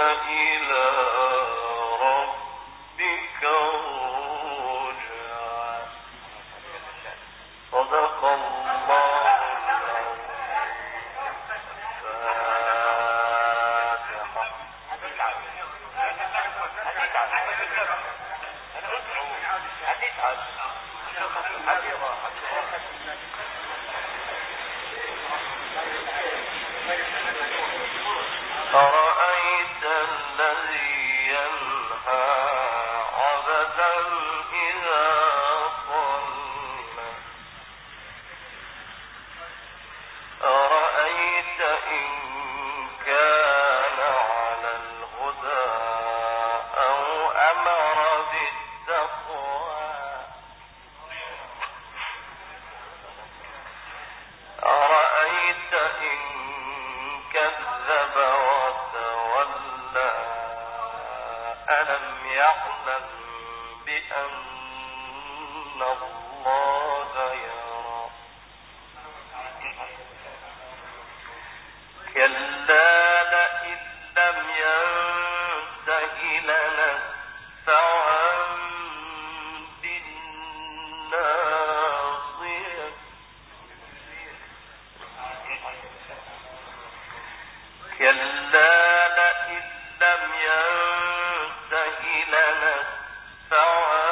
إلى ينته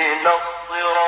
اهدنا الصراط